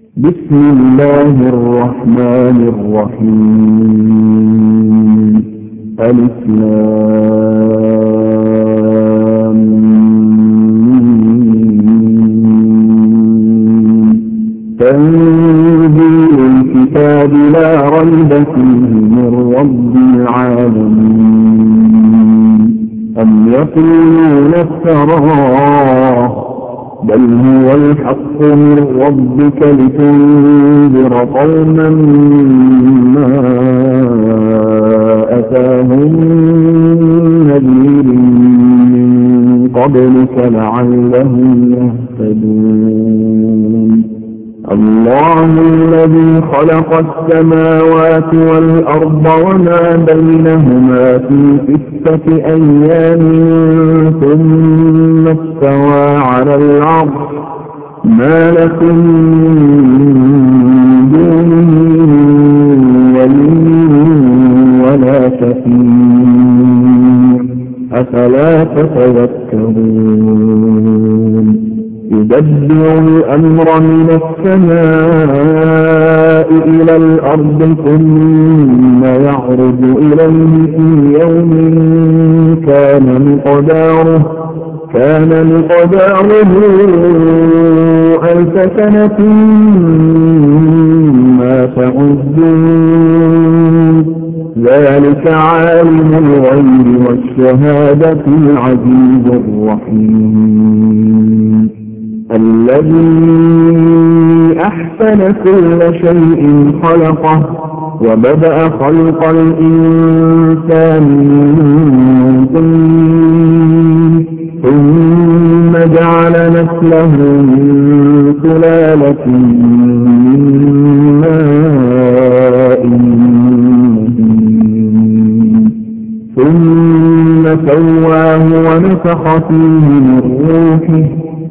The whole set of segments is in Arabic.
بسم الله الرحمن الرحيم. ألف لام. ميم. تنزيل الكتاب لا ريب فيه من رب العالمين. أم يقولون افتراه؟ بل هو الحق من ربك لتنذر قوما ما أتاهم نذير من قبلك لعلهم الذي خلق السماوات والأرض وما بينهما في ستة أيام ثم استوى على العرش. ما لكم من دونه ولي ولا شفيع. أفلا تتذكرون؟ يدبر الأمر من السماء إلى الأرض ثم يعرج إليه في يوم كان مقداره كان مقداره ألف سنة ما تعدون. ذلك عالم الغيب والشهادة العزيز الرحيم. الذي أحسن كل شيء خلقه وبدأ خلق الإنسان من طين ثم جعل نسله من سلالة من ماء ثم سواه ونفخ فيه من روحه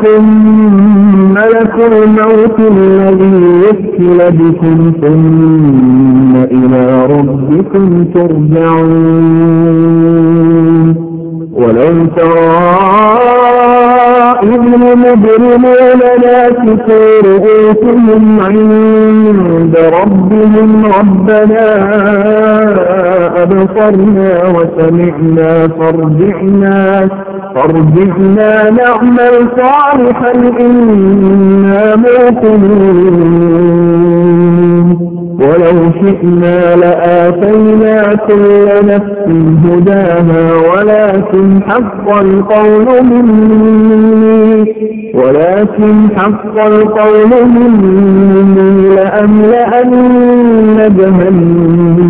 يتوفاكم ملك الموت الذي وكل بكم ثم إلى ربكم ترجعون. ولو ترى إذ المجرمون ناكسوا رؤوسهم عند ربهم ربنا أبصرنا وسمعنا فارجعنا فارجعنا نعمل صالحا إنا موقنون. ولو شئنا لآتينا كل نفس هداها ولكن حق القول مني ولكن حق القول مني لأملأن جهنم.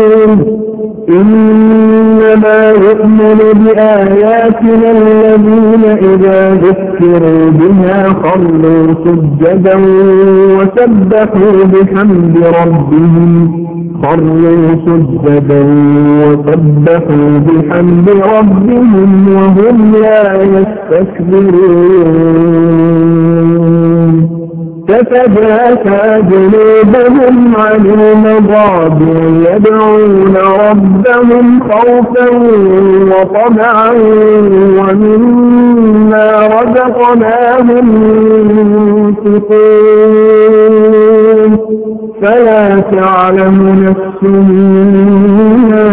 إنما يؤمن بآياتنا الذين إذا ذكروا بها خروا سجدا وسبحوا بحمد ربهم. خروا سجدا وسبحوا بحمد ربهم وهم لا يستكبرون. تتجافى جنوبهم عن المضاجع يدعون ربهم خوفا وطمعا ومما رزقناهم ينفقون. فلا تعلم نفس ما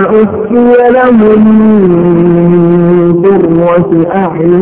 أخفي لهم قرة أعين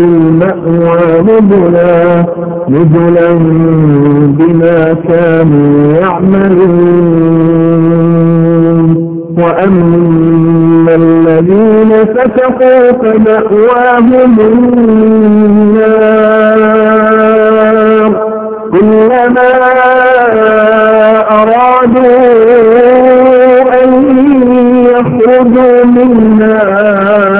المأوى نزلا نزلا بما كانوا يعملون. وأما الذين فسقوا فمأواهم النار. كلما أرادوا أن يخرجوا منها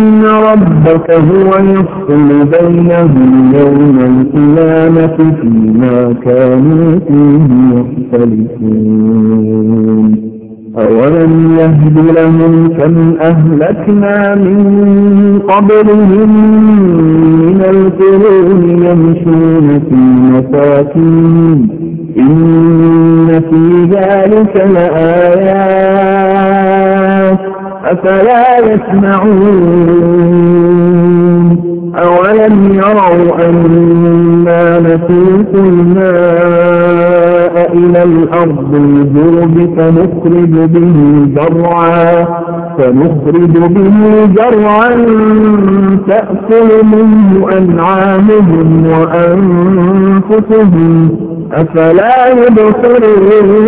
ربك هو يفصل بينهم يوم القيامة فيما كانوا فيه يختلفون أولم يهد لهم كم أهلكنا من قبلهم من القرون يمشون في مساكين إن في ذلك لآيات. أفلا يسمعون؟ أولم يروا أنا نسوق الماء إلى الأرض الجرب فنخرج به زرعا فنخرج به زرعا تأكل منه أنعامهم وأنفسهم أفلا يبصرون؟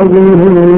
منتظرون